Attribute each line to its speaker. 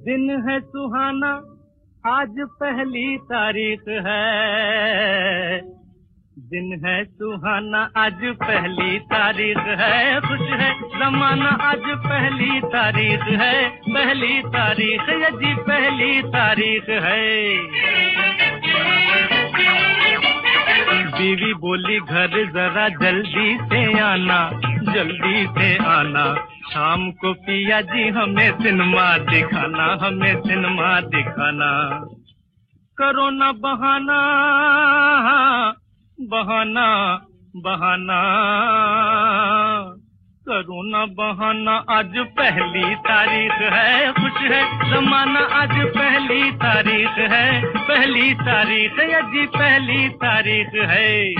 Speaker 1: दिन है सुहाना, आज पहली तारीख है। दिन है सुहाना, आज पहली तारीख है। खुश है जमाना, आज पहली तारीख है। पहली तारीख ये जी, पहली तारीख है। बीवी बोली, घर जरा जल्दी से आना। जल्दी से आना। शाम को पिया जी, हमें सिनेमा दिखाना, हमें सिनेमा दिखाना। करो ना बहाना बहाना बहाना। करो ना बहाना, आज पहली तारीख है। खुश है, जमाना, आज पहली तारीख है। पहली तारीख है जी पहली तारीख है।